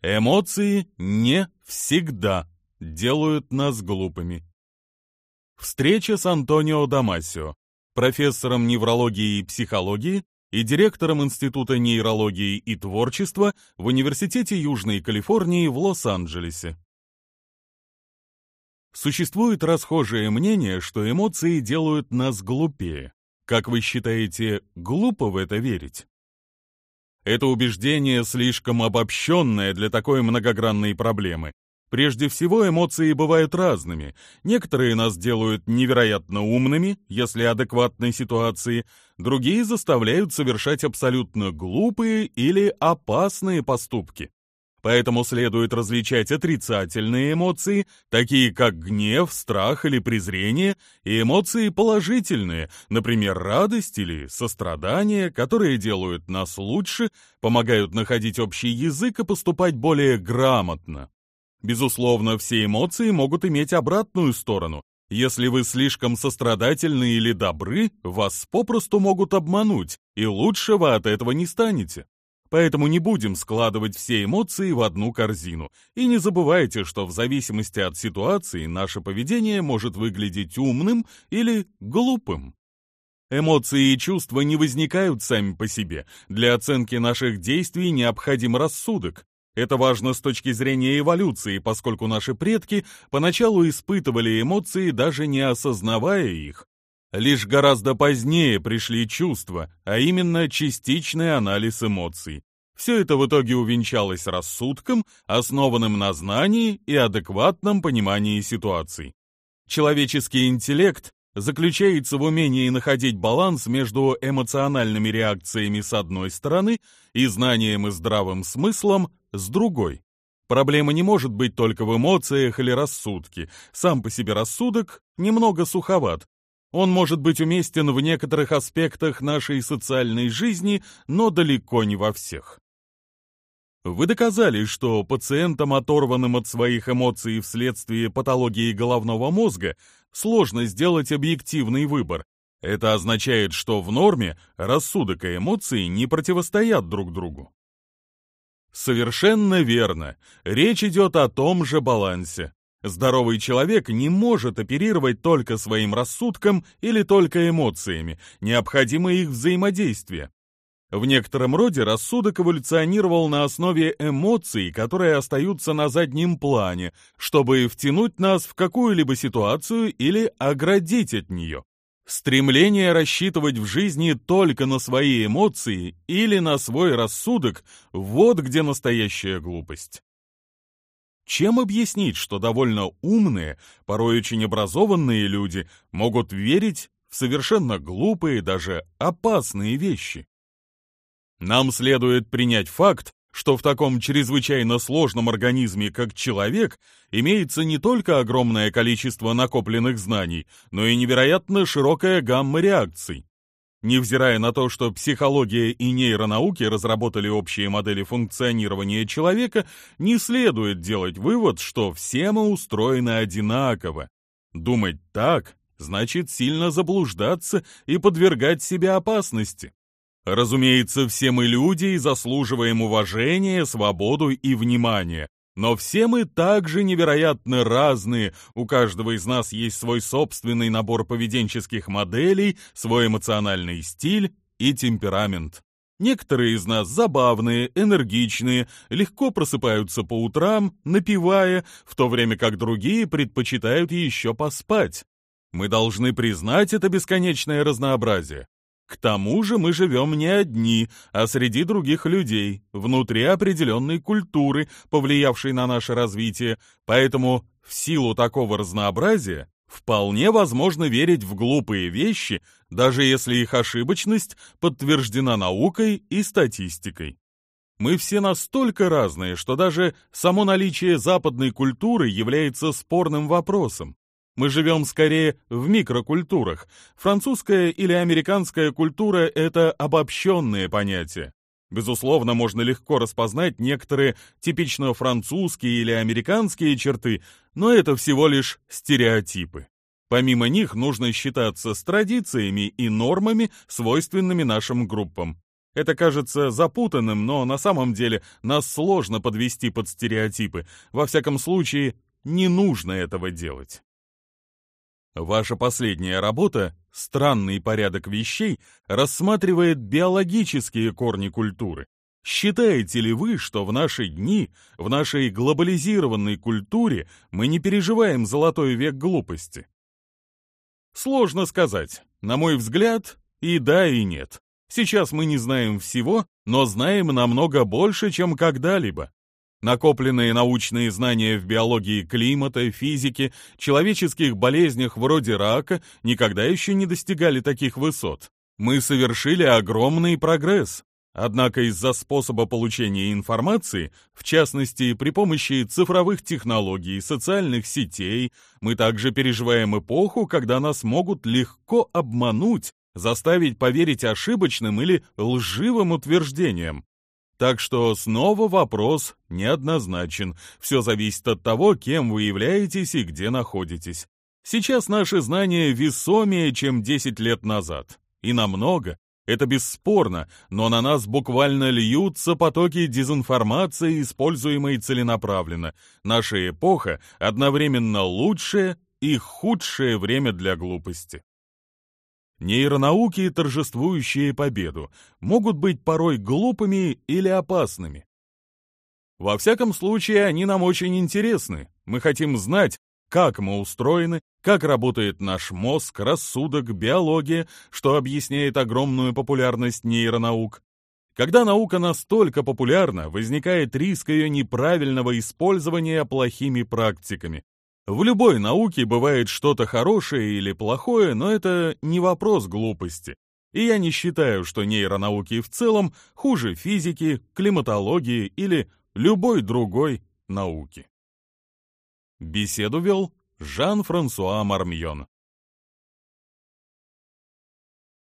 Эмоции не всегда делают нас глупыми. Встреча с Антонио Дамасио, профессором неврологии и психологии и директором Института нейрологии и творчества в Университете Южной Калифорнии в Лос-Анджелесе. Существует расхожее мнение, что эмоции делают нас глупее. Как вы считаете, глупо в это верить? Это убеждение слишком обобщенное для такой многогранной проблемы. Прежде всего, эмоции бывают разными. Некоторые нас делают невероятно умными, если адекватной ситуации, другие заставляют совершать абсолютно глупые или опасные поступки. Поэтому следует различать отрицательные эмоции, такие как гнев, страх или презрение, и эмоции положительные, например, радость или сострадание, которые делают нас лучше, помогают находить общий язык и поступать более грамотно. Безусловно, все эмоции могут иметь обратную сторону. Если вы слишком сострадательны или добры, вас попросту могут обмануть, и лучше вы от этого не станете. Поэтому не будем складывать все эмоции в одну корзину. И не забывайте, что в зависимости от ситуации наше поведение может выглядеть умным или глупым. Эмоции и чувства не возникают сами по себе. Для оценки наших действий необходим рассудок. Это важно с точки зрения эволюции, поскольку наши предки поначалу испытывали эмоции, даже не осознавая их. Лишь гораздо позднее пришли чувства, а именно частичный анализ эмоций. Все это в итоге увенчалось рассудком, основанным на знании и адекватном понимании ситуаций. Человеческий интеллект заключается в умении находить баланс между эмоциональными реакциями с одной стороны и знанием и здравым смыслом с другой. Проблема не может быть только в эмоциях или рассудке. Сам по себе рассудок немного суховат, он может быть уместен в некоторых аспектах нашей социальной жизни, но далеко не во всех. Вы доказали, что пациентам, оторванным от своих эмоций вследствие патологии головного мозга, сложно сделать объективный выбор. Это означает, что в норме рассудок и эмоции не противостоят друг другу. Совершенно верно. Речь идет о том же балансе. Здоровый человек не может оперировать только своим рассудком или только эмоциями, необходимо их взаимодействие. В некотором роде рассудок эволюционировал на основе эмоций, которые остаются на заднем плане, чтобы втянуть нас в какую-либо ситуацию или оградить от нее. Стремление рассчитывать в жизни только на свои эмоции или на свой рассудок – вот где настоящая глупость. Чем объяснить, что довольно умные, порой очень образованные люди могут верить в совершенно глупые, даже опасные вещи? Нам следует принять факт, что в таком чрезвычайно сложном организме, как человек, имеется не только огромное количество накопленных знаний, но и невероятно широкая гамма реакций. Невзирая на то, что психология и нейронауки разработали общие модели функционирования человека, не следует делать вывод, что все мы устроены одинаково. Думать так значит сильно заблуждаться и подвергать себя опасности. Разумеется, все мы люди и заслуживаем уважения, свободу и внимания, но все мы также невероятно разные, у каждого из нас есть свой собственный набор поведенческих моделей, свой эмоциональный стиль и темперамент. Некоторые из нас забавные, энергичные, легко просыпаются по утрам, напивая, в то время как другие предпочитают еще поспать. Мы должны признать это бесконечное разнообразие. К тому же мы живем не одни, а среди других людей, внутри определенной культуры, повлиявшей на наше развитие, поэтому в силу такого разнообразия вполне возможно верить в глупые вещи, даже если их ошибочность подтверждена наукой и статистикой. Мы все настолько разные, что даже само наличие западной культуры является спорным вопросом. Мы живем скорее в микрокультурах. Французская или американская культура — это обобщенные понятия. Безусловно, можно легко распознать некоторые типично французские или американские черты, но это всего лишь стереотипы. Помимо них нужно считаться с традициями и нормами, свойственными нашим группам. Это кажется запутанным, но на самом деле нас сложно подвести под стереотипы. Во всяком случае, не нужно этого делать. Ваша последняя работа «Странный порядок вещей» рассматривает биологические корни культуры. Считаете ли вы, что в наши дни, в нашей глобализированной культуре мы не переживаем золотой век глупости? Сложно сказать. На мой взгляд, и да, и нет. Сейчас мы не знаем всего, но знаем намного больше, чем когда-либо. Накопленные научные знания в биологии климата, физике, человеческих болезнях вроде рака никогда еще не достигали таких высот. Мы совершили огромный прогресс. Однако из-за способа получения информации, в частности при помощи цифровых технологий, социальных сетей, мы также переживаем эпоху, когда нас могут легко обмануть, заставить поверить ошибочным или лживым утверждениям. Так что снова вопрос неоднозначен. Все зависит от того, кем вы являетесь и где находитесь. Сейчас наши знания весомее, чем 10 лет назад. И намного. Это бесспорно, но на нас буквально льются потоки дезинформации, используемой целенаправленно. Наша эпоха одновременно лучшее и худшее время для глупости. Нейронауки, торжествующие победу, могут быть порой глупыми или опасными. Во всяком случае, они нам очень интересны. Мы хотим знать, как мы устроены, как работает наш мозг, рассудок, биология, что объясняет огромную популярность нейронаук. Когда наука настолько популярна, возникает риск ее неправильного использования плохими практиками. В любой науке бывает что-то хорошее или плохое, но это не вопрос глупости. И я не считаю, что нейронауки в целом хуже физики, климатологии или любой другой науки. Беседу вел Жан-Франсуа Мармьон.